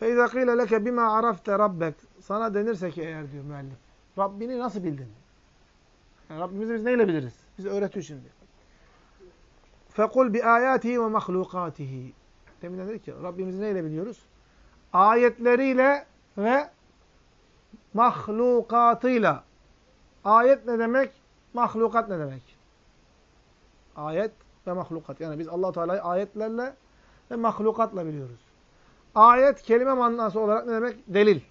فَاِذَا قِيلَ لَكَ بِمَا عَرَفْتَ رَبَّكَ Sana denirse ki eğer diyor müellif. Rabbini nasıl bildin? Yani Rabbimizi biz neyle biliriz? Bize öğretiyor şimdi. فَقُلْ بِآيَاتِهِ وَمَخْلُقَاتِهِ Demin dedik ki Rabbimizi neyle biliyoruz? Ayetleriyle ve mahlukatıyla. Ayet ne demek? Mahlukat ne demek? Ayet ve mahlukat. Yani biz allah Teala'yı ayetlerle ve mahlukatla biliyoruz. Ayet kelime manası olarak ne demek? Delil.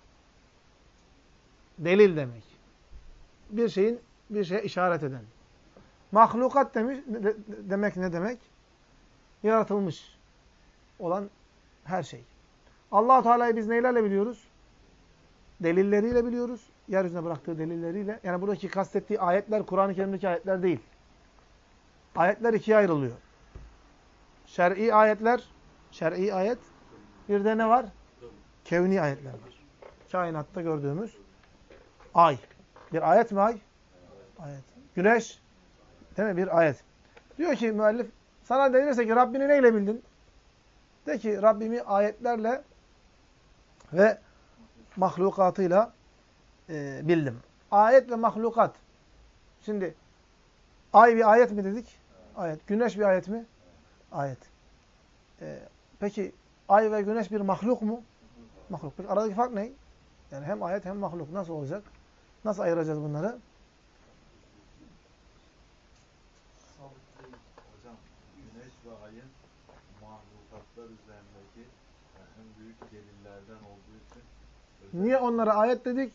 Delil demek. Bir şeyin bir şeye işaret eden. Mahlukat demiş, de, demek ne demek? Yaratılmış olan her şey. allah Teala'yı biz neylerle biliyoruz? Delilleriyle biliyoruz. Yeryüzüne bıraktığı delilleriyle. Yani buradaki kastettiği ayetler Kur'an-ı Kerim'deki ayetler değil. Ayetler ikiye ayrılıyor. Şer'i ayetler, şer'i ayet. Bir de ne var? Kevni ayetler var. Kainatta gördüğümüz ay. Bir ayet mi ay? Ayet. Güneş, değil mi? Bir ayet. Diyor ki müellif, sana denirse ki Rabbini neyle bildin? De ki Rabbimi ayetlerle ve mahlukatıyla e, bildim. Ayet ve mahlukat. Şimdi ay bir ayet mi dedik? Ayet. Güneş bir ayet mi? Ayet. E, peki ay ve güneş bir mahluk mu? Mahluk. Peki aradaki fark ne? Yani hem ayet hem mahluk. Nasıl olacak? Nasıl ayıracağız bunları? Hocam güneş ve ayın mahlukatlar üzerindeki en büyük delillerden olduğu için Niye onlara ayet dedik?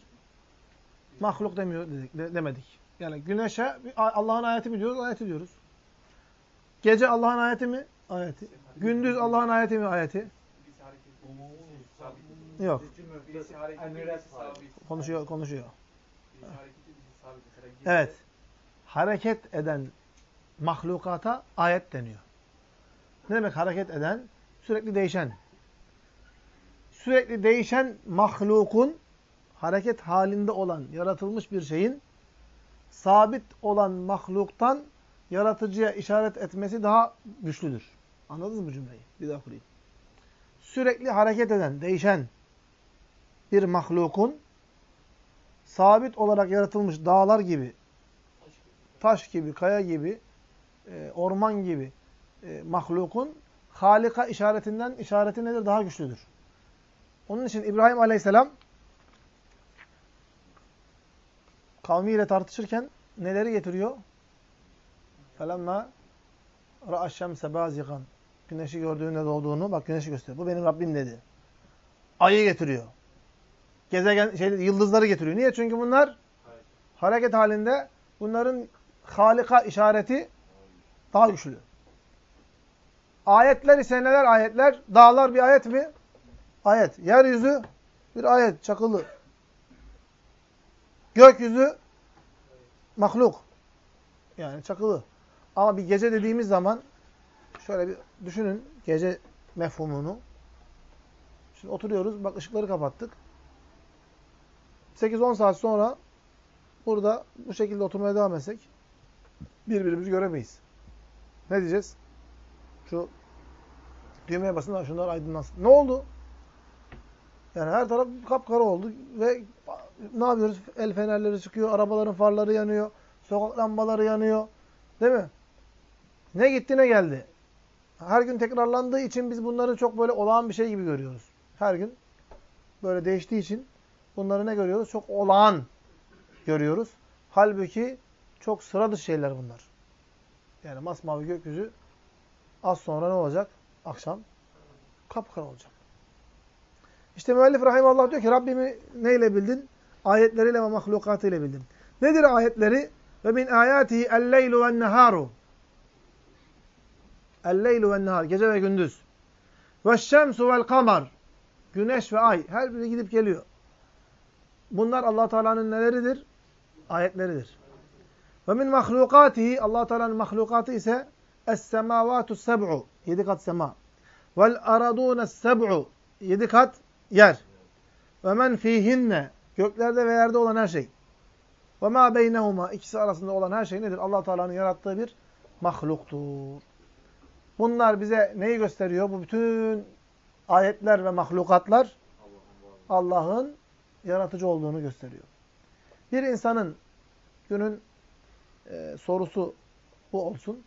Mahluk demiyor dedik, de, demedik. Yani güneşe Allah'ın ayeti mi diyoruz? Ayeti diyoruz. Gece Allah'ın ayeti mi? Ayeti. Gündüz Allah'ın ayeti mi? Ayeti. Yok. Konuşuyor, konuşuyor. Evet. Hareket eden mahlukata ayet deniyor. Ne demek hareket eden? Sürekli değişen. Sürekli değişen mahlukun hareket halinde olan, yaratılmış bir şeyin sabit olan mahluktan yaratıcıya işaret etmesi daha güçlüdür. Anladınız mı cümleyi? Bir daha kurayım Sürekli hareket eden, değişen bir mahlukun sabit olarak yaratılmış dağlar gibi, taş gibi, kaya gibi, e, orman gibi e, mahlukun Halika işaretinden işareti nedir? Daha güçlüdür. Onun için İbrahim Aleyhisselam kavmiyle tartışırken neleri getiriyor? فَلَمَّا رَأَ الشَّمْسَ بَازِغًا Güneşi gördüğünde doğduğunu, bak güneşi gösteriyor. Bu benim Rabbim dedi. Ayı getiriyor. Gezegen, şey, yıldızları getiriyor. Niye? Çünkü bunlar hareket halinde. Bunların Halika işareti daha güçlü. Ayetler ise neler ayetler? Dağlar bir ayet mi? Ayet. Yeryüzü bir ayet, çakılı. Gökyüzü mahluk. Yani çakılı. Ama bir gece dediğimiz zaman şöyle bir düşünün gece mefhumunu. Şimdi oturuyoruz, bak ışıkları kapattık. 8-10 saat sonra burada bu şekilde oturmaya devam etsek birbirimizi göremeyiz. Ne diyeceğiz? Şu düğmeye basın da şunlar aydınlansın. Ne oldu? Yani her taraf kapkara oldu ve ne yapıyoruz? El fenerleri çıkıyor, arabaların farları yanıyor, sokak lambaları yanıyor. Değil mi? Ne gitti ne geldi. Her gün tekrarlandığı için biz bunları çok böyle olağan bir şey gibi görüyoruz. Her gün böyle değiştiği için bunları ne görüyoruz? Çok olağan görüyoruz. Halbuki çok sıra dışı şeyler bunlar. Yani masmavi gökyüzü az sonra ne olacak? Akşam kapkara olacak. İşte müellif rahimallah diyor ki Rabbimi neyle bildin? Ayetleriyle ve mahlukatıyla bildin. Nedir ayetleri? Ve min ayatihi el-leylu ve'n-neharu. El-leylu ve'n-nehar. Gece ve gündüz. Ve'ş-şemsu vel-kamar. Güneş ve ay. Her biri gidip geliyor. Bunlar allah Teala'nın neleridir? Ayetleridir. Ve min mahlukatihi allah Teala'nın mahlukatı ise es-semavatu seb'u. Yedi kat sema. Vel aradûne seb'u. Yedi kat yer. Ve men fihinne. Göklerde ve yerde olan her şey. Ve ma beynehuma. ikisi arasında olan her şey nedir? allah Teala'nın yarattığı bir mahluktur. Bunlar bize neyi gösteriyor? Bu bütün ayetler ve mahlukatlar Allah'ın yaratıcı olduğunu gösteriyor. Bir insanın günün e, sorusu bu olsun.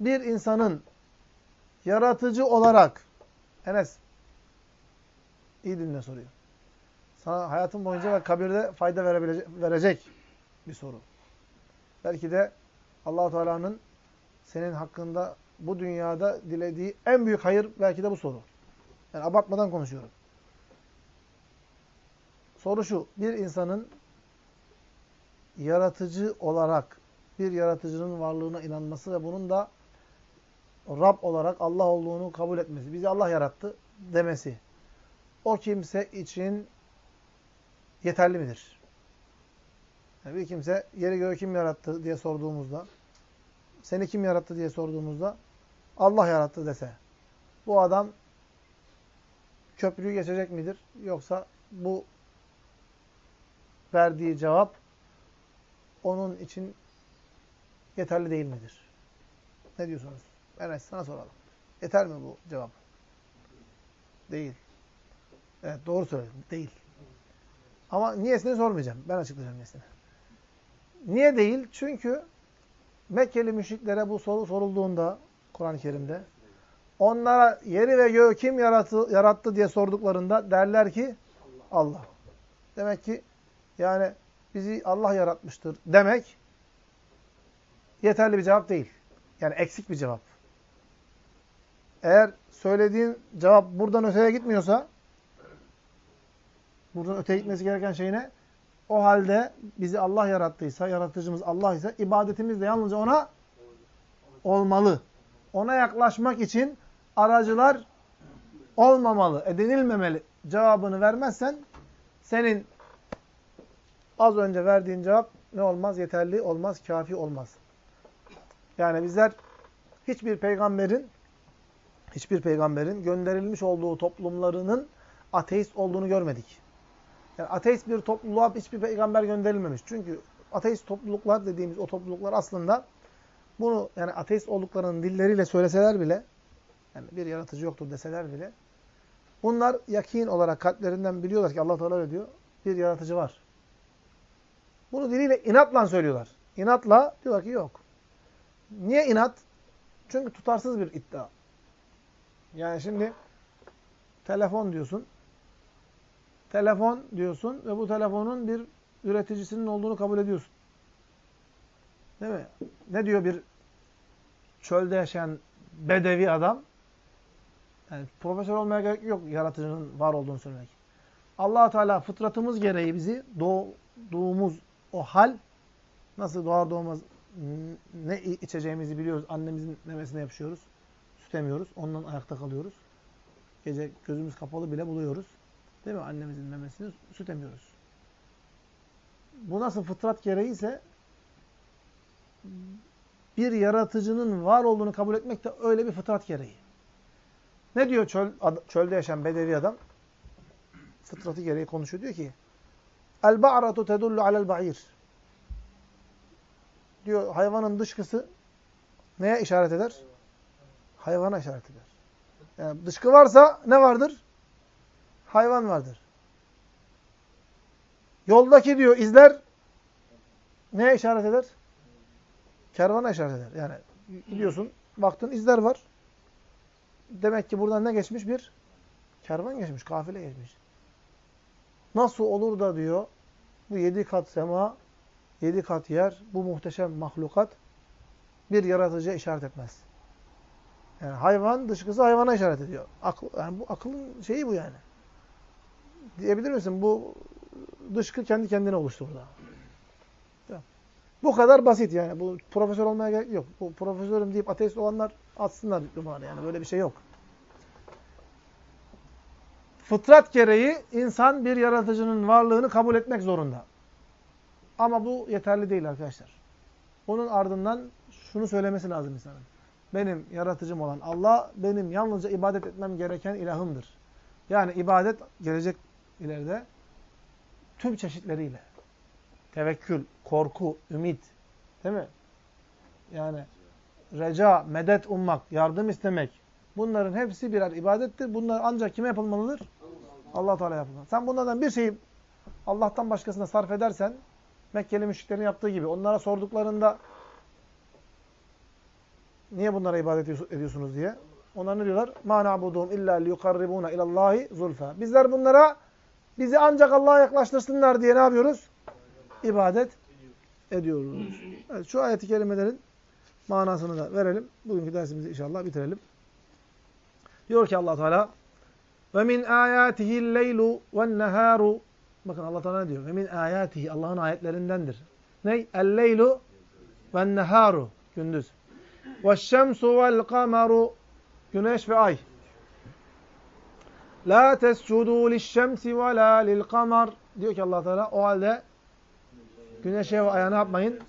Bir insanın yaratıcı olarak Enes iyi dinle soruyor. Sana hayatın boyunca ve kabirde fayda verebilecek, verecek bir soru. Belki de allah Teala'nın senin hakkında bu dünyada dilediği en büyük hayır belki de bu soru. Yani abartmadan konuşuyorum. Soru şu, bir insanın yaratıcı olarak bir yaratıcının varlığına inanması ve bunun da Rab olarak Allah olduğunu kabul etmesi, bizi Allah yarattı demesi, o kimse için yeterli midir? Yani bir kimse yeri göğü kim yarattı diye sorduğumuzda, seni kim yarattı diye sorduğumuzda, Allah yarattı dese, bu adam köprüyü geçecek midir? Yoksa bu verdiği cevap onun için yeterli değil midir? Ne diyorsunuz? Enes sana soralım. Yeter mi bu cevap? Değil. Evet doğru söyledin. Değil. Ama niyesini sormayacağım. Ben açıklayacağım niyesini. Niye değil? Çünkü Mekkeli müşriklere bu soru sorulduğunda Kur'an-ı Kerim'de onlara yeri ve göğü kim yarattı, yarattı diye sorduklarında derler ki Allah. Demek ki yani bizi Allah yaratmıştır demek yeterli bir cevap değil. Yani eksik bir cevap. Eğer söylediğin cevap buradan öteye gitmiyorsa buradan öteye gitmesi gereken şey ne? O halde bizi Allah yarattıysa, yaratıcımız Allah ise ibadetimiz de yalnızca ona olmalı. Ona yaklaşmak için aracılar olmamalı, edinilmemeli cevabını vermezsen senin az önce verdiğin cevap ne olmaz? Yeterli olmaz, kafi olmaz. Yani bizler hiçbir peygamberin hiçbir peygamberin gönderilmiş olduğu toplumlarının ateist olduğunu görmedik. Yani ateist bir topluluğa hiçbir peygamber gönderilmemiş. Çünkü ateist topluluklar dediğimiz o topluluklar aslında bunu yani ateist olduklarının dilleriyle söyleseler bile yani bir yaratıcı yoktur deseler bile bunlar yakin olarak kalplerinden biliyorlar ki Allah Teala diyor bir yaratıcı var. Bunu diliyle inatla söylüyorlar. İnatla diyorlar ki yok. Niye inat? Çünkü tutarsız bir iddia. Yani şimdi telefon diyorsun. Telefon diyorsun ve bu telefonun bir üreticisinin olduğunu kabul ediyorsun. Değil mi? Ne diyor bir çölde yaşayan bedevi adam? Yani profesör olmaya gerek yok yaratıcının var olduğunu söylemek. allah Teala fıtratımız gereği bizi doğduğumuz o hal nasıl doğar doğmaz ne içeceğimizi biliyoruz. Annemizin memesine yapışıyoruz. Süt emiyoruz. Ondan ayakta kalıyoruz. Gece gözümüz kapalı bile buluyoruz. Değil mi? Annemizin memesini süt emiyoruz. Bu nasıl fıtrat gereği ise bir yaratıcının var olduğunu kabul etmek de öyle bir fıtrat gereği. Ne diyor çöl, çölde yaşayan bedevi adam? Fıtratı gereği konuşuyor. Diyor ki El-ba'ratu tedullu alel-ba'ir. Diyor hayvanın dışkısı neye işaret eder? Hayvana işaret eder. Yani dışkı varsa ne vardır? Hayvan vardır. Yoldaki diyor izler neye işaret eder? Kervana işaret eder. Yani gidiyorsun, baktın izler var. Demek ki buradan ne geçmiş? Bir kervan geçmiş, kafile geçmiş. Nasıl olur da diyor bu yedi kat sema, yedi kat yer, bu muhteşem mahlukat bir yaratıcıya işaret etmez. Yani hayvan dışkısı hayvana işaret ediyor. Akıl, yani bu akılın şeyi bu yani. Diyebilir misin? Bu dışkı kendi kendine oluşturdu. Bu kadar basit yani. Bu profesör olmaya gerek yok. Bu profesörüm deyip ateist olanlar atsınlar diplomaları yani. Böyle bir şey yok. Fıtrat gereği insan bir yaratıcının varlığını kabul etmek zorunda. Ama bu yeterli değil arkadaşlar. Bunun ardından şunu söylemesi lazım insanın. Benim yaratıcım olan Allah benim yalnızca ibadet etmem gereken ilahımdır. Yani ibadet gelecek ileride tüm çeşitleriyle. Tevekkül, korku, ümit. Değil mi? Yani reca, medet ummak, yardım istemek. Bunların hepsi birer ibadettir. Bunlar ancak kime yapılmalıdır? Allah Teala yapılan. Sen bunlardan bir şeyi Allah'tan başkasına sarf edersen Mekkeli müşriklerin yaptığı gibi onlara sorduklarında niye bunlara ibadet ediyorsunuz diye. Onlar ne diyorlar? Ma na'buduhum illa liyukarribuna ilallahi zulfa. Bizler bunlara bizi ancak Allah'a yaklaştırsınlar diye ne yapıyoruz? İbadet ediyoruz. Evet, şu ayeti kerimelerin manasını da verelim. Bugünkü dersimizi inşallah bitirelim. Diyor ki Allah Teala ve min ayatihi'l leylu ve'n neharu Bakın Allah Teala ne diyor? Ve min ayatihi Allah'ın ayetlerindendir. Ne? El-leylu ve'n neharu gündüz. Ve'ş-şemsu ve'l-kamaru güneş ve ay. La tescudu liş-şemsi ve la lil-kamar diyor ki Allah Teala o halde güneşe ve aya ne yapmayın?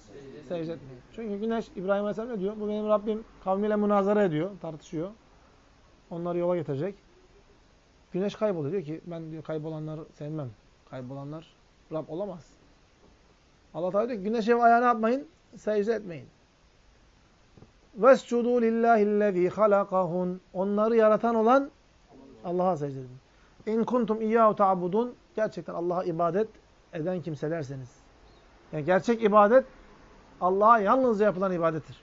Secde etmeyin. Çünkü güneş İbrahim Aleyhisselam ne diyor? Bu benim Rabbim kavmiyle münazara ediyor, tartışıyor. Onları yola getirecek. Güneş kayboluyor. Diyor ki ben diyor kaybolanları sevmem. Kaybolanlar Rab olamaz. Allah Teala diyor ki güneşe ve aya ne yapmayın? Secde etmeyin. وَاسْجُدُوا لِلّٰهِ الَّذ۪ي خَلَقَهُنْ Onları yaratan olan Allah'a secde edin. اِنْ كُنْتُمْ اِيَّهُ تَعْبُدُونَ Gerçekten Allah'a ibadet eden kimselerseniz. Yani gerçek ibadet Allah'a yalnızca yapılan ibadettir.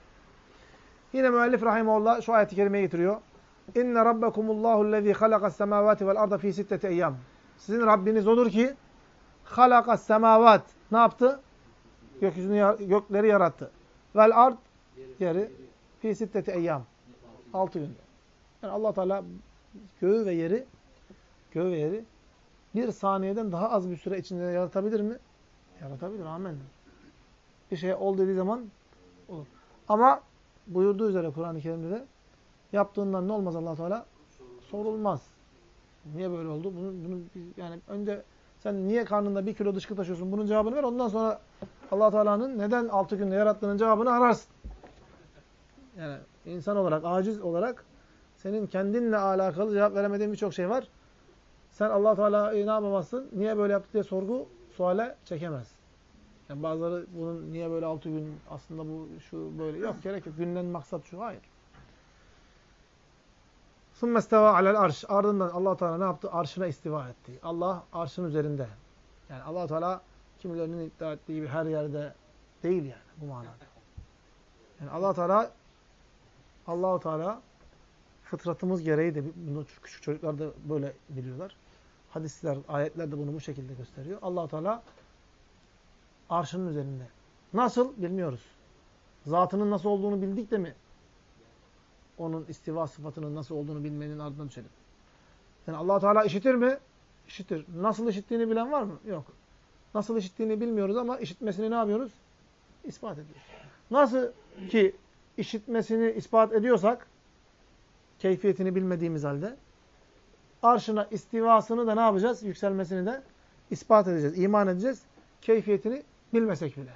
Yine müellif rahimehullah şu ayeti kerimeye getiriyor. İnne rabbekumullahu ellezî halakas semâvâti vel arda fî sitteti eyyâm. Sizin Rabbiniz odur ki halakas semâvât ne yaptı? Gökyüzünü, gökleri yarattı. Vel ard yeri fî sitteti eyyâm. Altı günde. Yani allah Teala göğü ve yeri göğü ve yeri bir saniyeden daha az bir süre içinde yaratabilir mi? Yaratabilir. Amin. Bir şey ol dediği zaman olur. Ama buyurduğu üzere Kur'an-ı Kerim'de de yaptığından ne olmaz allah Teala? Sorulmaz. Niye böyle oldu? Bunu, bunu yani önce sen niye karnında bir kilo dışkı taşıyorsun? Bunun cevabını ver. Ondan sonra allah Teala'nın neden altı günde yarattığının cevabını ararsın. Yani insan olarak, aciz olarak senin kendinle alakalı cevap veremediğin birçok şey var. Sen allah Teala'yı ne yapamazsın? Niye böyle yaptı diye sorgu, suale çekemez. Yani bazıları bunun niye böyle altı gün aslında bu şu böyle yok gerek yok. Günden maksat şu. Hayır. ثُمَّ اسْتَوَى عَلَى arş. Ardından allah Teala ne yaptı? Arşına istiva etti. Allah arşın üzerinde. Yani allah Teala kimilerinin iddia ettiği gibi her yerde değil yani bu manada. Yani allah Teala allah Teala fıtratımız gereği de bunu küçük çocuklar da böyle biliyorlar. Hadisler, ayetler de bunu bu şekilde gösteriyor. allah Teala arşının üzerinde. Nasıl? Bilmiyoruz. Zatının nasıl olduğunu bildik de mi? Onun istiva sıfatının nasıl olduğunu bilmenin ardından düşelim. Yani allah Teala işitir mi? İşitir. Nasıl işittiğini bilen var mı? Yok. Nasıl işittiğini bilmiyoruz ama işitmesini ne yapıyoruz? İspat ediyoruz. Nasıl ki işitmesini ispat ediyorsak, keyfiyetini bilmediğimiz halde, arşına istivasını da ne yapacağız? Yükselmesini de ispat edeceğiz, iman edeceğiz. Keyfiyetini bilmesek bile.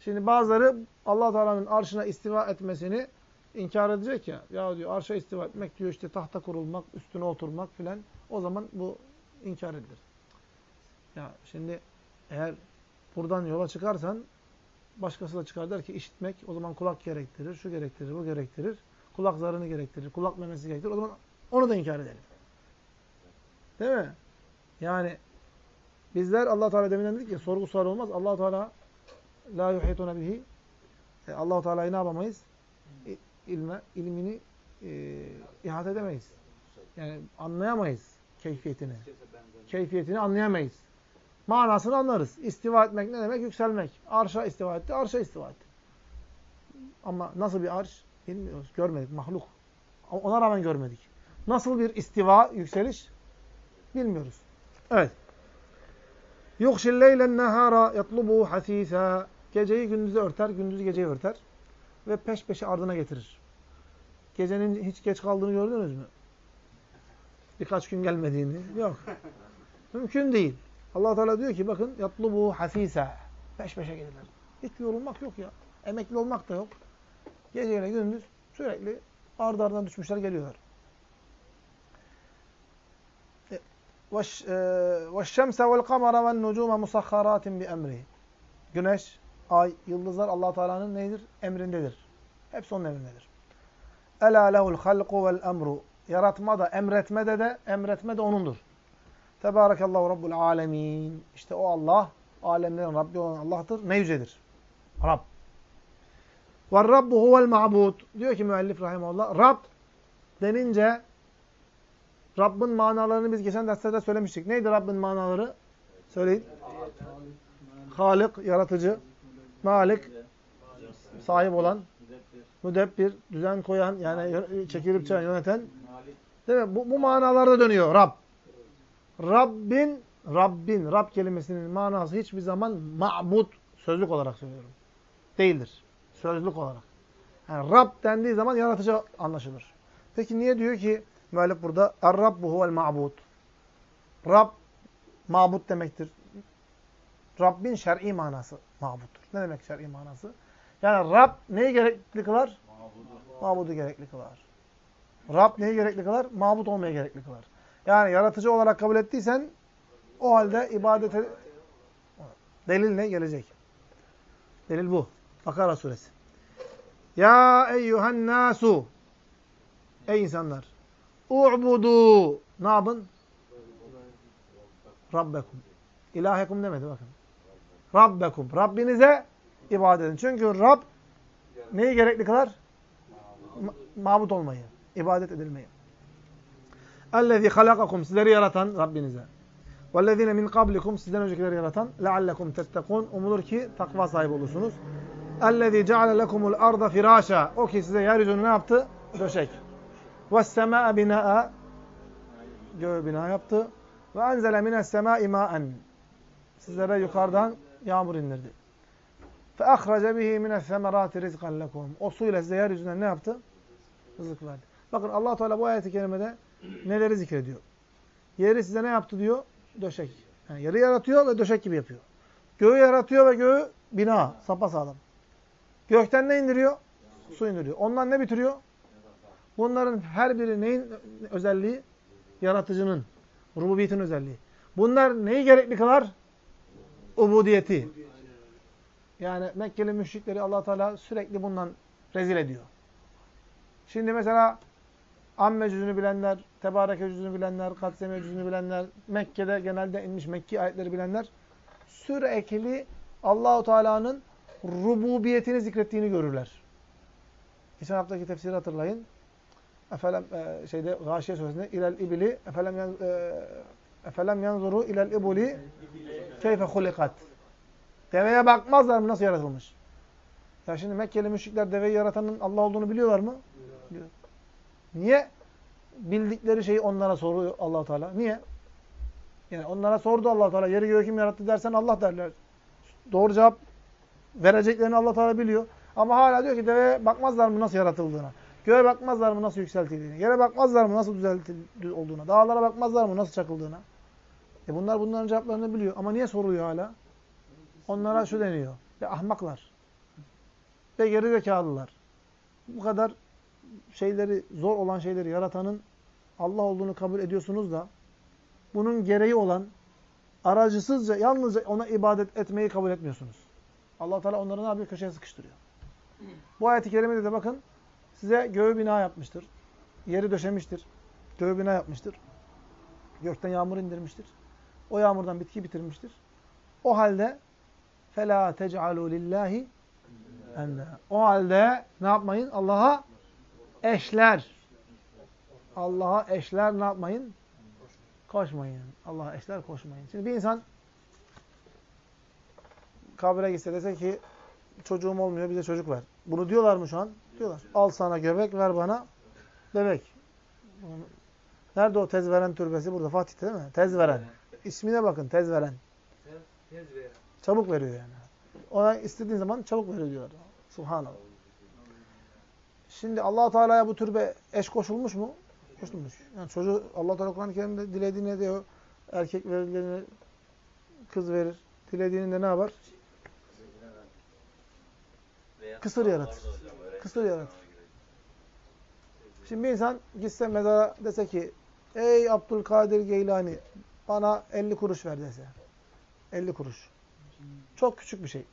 Şimdi bazıları allah Teala'nın arşına istiva etmesini inkar edecek ya. Ya diyor arşa istiva etmek diyor işte tahta kurulmak, üstüne oturmak filan. O zaman bu inkar edilir. Ya şimdi eğer buradan yola çıkarsan başkası da çıkar der ki işitmek o zaman kulak gerektirir, şu gerektirir, bu gerektirir. Kulak zarını gerektirir, kulak memesi gerektirir. O zaman onu da inkar edelim. Değil mi? Yani bizler Allah Teala deminden dedik ya sorgu sual olmaz. Allah Teala la yuhituna bihi. E, Allah Teala'yı ne yapamayız? İlme, ilmini e, ihate edemeyiz. Yani anlayamayız keyfiyetini. Keyfiyetini anlayamayız. Manasını anlarız. İstiva etmek ne demek? Yükselmek. Arşa istiva etti, arşa istiva etti. Ama nasıl bir arş? Bilmiyoruz. Görmedik. Mahluk. Ona rağmen görmedik. Nasıl bir istiva, yükseliş? Bilmiyoruz. Evet. Yukşil leylen nehara yatlubu hasisa. Geceyi gündüzü örter, gündüzü geceyi örter. Ve peş peşe ardına getirir. Gecenin hiç geç kaldığını gördünüz mü? Birkaç gün gelmediğini. Yok. Mümkün değil. allah Teala diyor ki bakın yatlubu hasisa. Peş peşe gelirler. Hiç yorulmak yok ya. Emekli olmak da yok. Geceyle gündüz sürekli ardı ardına düşmüşler geliyorlar. وَالشَّمْسَ وَالْقَمَرَ وَالنُّجُومَ مُسَخَّرَاتٍ بِأَمْرِهِ Güneş, ay, yıldızlar allah Teala'nın nedir? Emrindedir. Hepsi onun emrindedir. اَلَا لَهُ الْخَلْقُ وَالْاَمْرُ Yaratma da, emretme de de, emretme de O'nundur. Tebârekallahu Rabbul alemin. İşte o Allah, alemlerin Rabbi olan Allah'tır. Ne yücedir? Rab. Ve Rabbu huvel ma'bud. Diyor ki müellif rahimahullah. Rab denince Rabbin manalarını biz geçen derslerde söylemiştik. Neydi Rabbin manaları? Söyleyin. Halik, yaratıcı. Malik, sahip olan. Müdebbir, düzen koyan, yani çekilip çeken, yöneten. Değil mi? Bu, bu manalarda dönüyor Rab. Rabbin, Rabbin, Rab kelimesinin manası hiçbir zaman ma'bud, sözlük olarak söylüyorum. Değildir. Sözlük olarak. Yani Rab dendiği zaman yaratıcı anlaşılır. Peki niye diyor ki müellif burada Er-Rabbu huvel ma'bud. Rab mabut demektir. Rabbin şer'i manası mabuttur. Ne demek şer'i manası? Yani Rab neyi gerekli kılar? Mabudu gerekli kılar. Rab neyi gerekli kılar? Mabut olmaya gerekli kılar. Yani yaratıcı olarak kabul ettiysen o halde ibadete delil ne gelecek? Delil bu. Bakara suresi. Ya eyyühen nasu Ey insanlar! U'budu Ne yapın? Rabbekum. İlahekum demedi bakın. Rabbekum. Rabbinize ibadet edin. Çünkü Rab neyi gerekli kılar? Ma mabut olmayı. ibadet edilmeyi. اَلَّذ۪ي خَلَقَكُمْ Sizleri yaratan Rabbinize. وَالَّذ۪ينَ min قَبْلِكُمْ Sizden öncekileri yaratan لَعَلَّكُمْ تَتَّقُونَ Umulur ki takva sahibi olursunuz. اَلَّذ۪ي جَعَلَ لَكُمُ الْاَرْضَ فِرَاشًا O ki size yeryüzünü ne yaptı? Döşek. وَالسَّمَاءَ بِنَاءً Göğü bina yaptı. وَاَنْزَلَ مِنَ السَّمَاءِ مَاءً Sizlere yukarıdan yağmur indirdi. فَاَخْرَجَ بِهِ مِنَ الثَّمَرَاتِ رِزْقًا لَكُمْ O suyla size yeryüzünden ne yaptı? Rızık verdi. Bakın allah Teala bu ayet-i kerimede neleri zikrediyor? Yeri size ne yaptı diyor? Döşek. Yani yeri yaratıyor ve döşek gibi yapıyor. Göğü yaratıyor ve göğü bina, sapasağlam. Gökten ne indiriyor? Su indiriyor. Ondan ne bitiriyor? Bunların her biri neyin özelliği? Yaratıcının, rububiyetin özelliği. Bunlar neyi gerekli kılar? Ubudiyeti. Yani Mekkeli müşrikleri allah Teala sürekli bundan rezil ediyor. Şimdi mesela Amme cüzünü bilenler, Tebareke cüzünü bilenler, Katseme cüzünü bilenler, Mekke'de genelde inmiş Mekki ayetleri bilenler sürekli Allahu Teala'nın rububiyetini zikrettiğini görürler. Geçen haftaki tefsiri hatırlayın. Efelem e, şeyde Gâşiye suresinde ilel ibli efelem yan, e, efelem yanzuru ilel ibuli keyfe hulikat. Deveye bakmazlar mı nasıl yaratılmış? Ya şimdi Mekkeli müşrikler deveyi yaratanın Allah olduğunu biliyorlar mı? Biliyor. Niye? Bildikleri şeyi onlara soruyor allah Teala. Niye? Yani onlara sordu allah Teala. Yeri göğü kim yarattı dersen Allah derler. Doğru cevap vereceklerini allah Teala biliyor. Ama hala diyor ki deveye bakmazlar mı nasıl yaratıldığına. Göğe bakmazlar mı nasıl yükseltildiğine. Yere bakmazlar mı nasıl düzeltildiğine olduğuna. Dağlara bakmazlar mı nasıl çakıldığına. E bunlar bunların cevaplarını biliyor. Ama niye soruyor hala? Onlara şu deniyor. Ve ahmaklar. Ve geri zekalılar. Bu kadar şeyleri, zor olan şeyleri yaratanın Allah olduğunu kabul ediyorsunuz da bunun gereği olan aracısızca, yalnızca ona ibadet etmeyi kabul etmiyorsunuz. allah Teala onları ne yapıyor? Köşeye sıkıştırıyor. Bu ayet-i kerimede de bakın size göğü bina yapmıştır. Yeri döşemiştir. Göğü bina yapmıştır. Gökten yağmur indirmiştir. O yağmurdan bitki bitirmiştir. O halde فَلَا تَجْعَلُوا لِلّٰهِ O halde ne yapmayın? Allah'a eşler. Allah'a eşler ne yapmayın? Koşmayın. Allah'a eşler koşmayın. Şimdi bir insan kabre gitse dese ki çocuğum olmuyor bize çocuk ver. Bunu diyorlar mı şu an? Diyorlar. Al sana göbek ver bana bebek. Nerede o tez veren türbesi? Burada Fatih'te değil mi? Tez veren. İsmine bakın tez veren. Tez veren. Çabuk veriyor yani. Ona istediğin zaman çabuk veriyor diyorlar. Subhanallah. Şimdi allah Teala'ya bu türbe eş koşulmuş mu? Koşulmuş. Yani çocuğu allah Teala Kur'an-ı Kerim'de dilediğine diyor erkek verir, kız verir. Dilediğinde ne yapar? Kısır yaratır. Kısır yaratır. Şimdi bir insan gitse mezara dese ki ey Abdülkadir Geylani bana 50 kuruş ver dese. 50 kuruş. Çok küçük bir şey.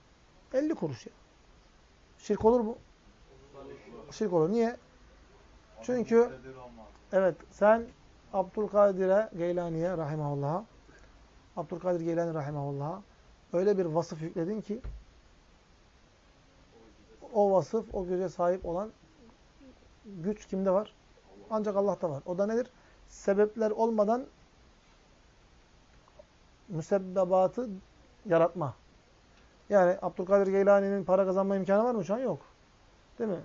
50 kuruş ya. Şirk olur mu? Şirk olur. Niye? Çünkü evet sen Abdülkadir'e, Geylani'ye rahimahullah'a Abdülkadir Geylani Rahimahullah'a öyle bir vasıf yükledin ki o vasıf, o güce sahip olan güç kimde var? Ancak Allah'ta var. O da nedir? Sebepler olmadan müsebbebatı yaratma. Yani Abdülkadir Geylani'nin para kazanma imkanı var mı? Şu an yok. Değil mi?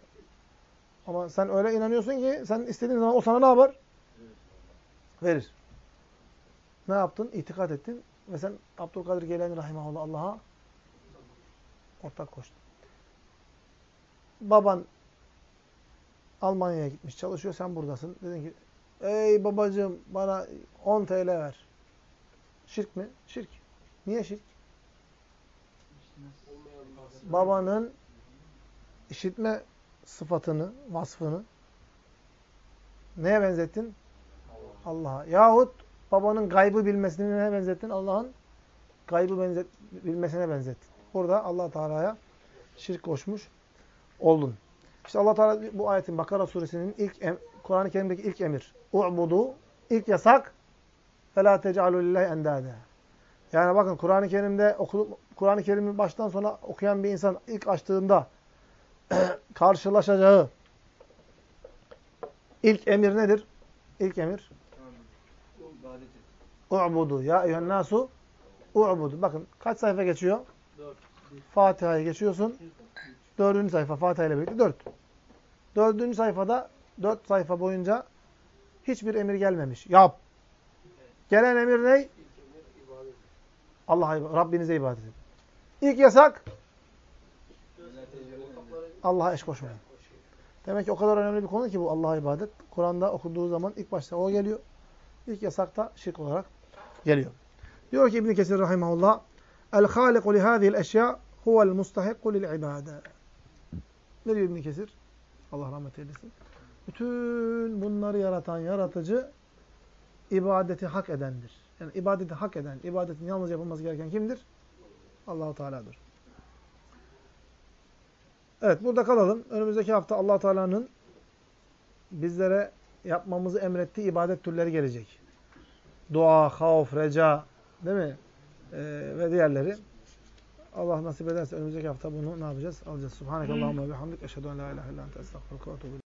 Ama sen öyle inanıyorsun ki sen istediğin zaman o sana ne yapar? Verir. Ne yaptın? İtikat ettin ve sen Abdülkadir Geylani Rahimahullah Allah'a ortak koştun. Baban Almanya'ya gitmiş çalışıyor. Sen buradasın. Dedin ki ey babacığım bana 10 TL ver. Şirk mi? Şirk. Niye şirk? Babanın işitme sıfatını, vasfını neye benzettin? Allah'a. Yahut babanın gaybı bilmesini neye benzettin? Allah'ın gaybı benzet, bilmesine benzettin. Burada allah Teala'ya şirk koşmuş oldun. İşte allah Teala bu ayetin Bakara suresinin ilk Kur'an-ı Kerim'deki ilk emir. U'budu ilk yasak فَلَا تَجْعَلُوا لِلّٰهِ اَنْدَادًا Yani bakın Kur'an-ı Kerim'de Kur'an-ı Kerim'i baştan sona okuyan bir insan ilk açtığında karşılaşacağı ilk emir nedir? İlk emir U'budu. Ya eyyühen nasu U'budu. Bakın kaç sayfa geçiyor? Fatiha'yı geçiyorsun. Dördüncü sayfa Fatiha ile birlikte dört. Dördüncü sayfada dört sayfa boyunca hiçbir emir gelmemiş. Yap. Gelen emir ne? Allah'a Rabbinize ibadet edin. İlk yasak Allah'a eş koşmayın. Demek ki o kadar önemli bir konu ki bu Allah'a ibadet. Kur'an'da okuduğu zaman ilk başta o geliyor. İlk yasakta şirk olarak geliyor. Diyor ki İbn Kesir rahimehullah: "El-hâliku li hâzihi'l eşya huvel mustahikku lil ibade." Ne diyor İbn Kesir? Allah rahmet eylesin. Bütün bunları yaratan yaratıcı ibadeti hak edendir. Yani ibadeti hak eden, ibadetin yalnız yapılması gereken kimdir? Allahu Teala'dır. Evet, burada kalalım. Önümüzdeki hafta Allah Teala'nın bizlere yapmamızı emrettiği ibadet türleri gelecek. Dua, havf, reca, değil mi? Ee, ve diğerleri. Allah nasip ederse önümüzdeki hafta bunu ne yapacağız? Alacağız. Subhanakallahumma ve bihamdik. Eşhedü en la ilahe illa ente ve etûbü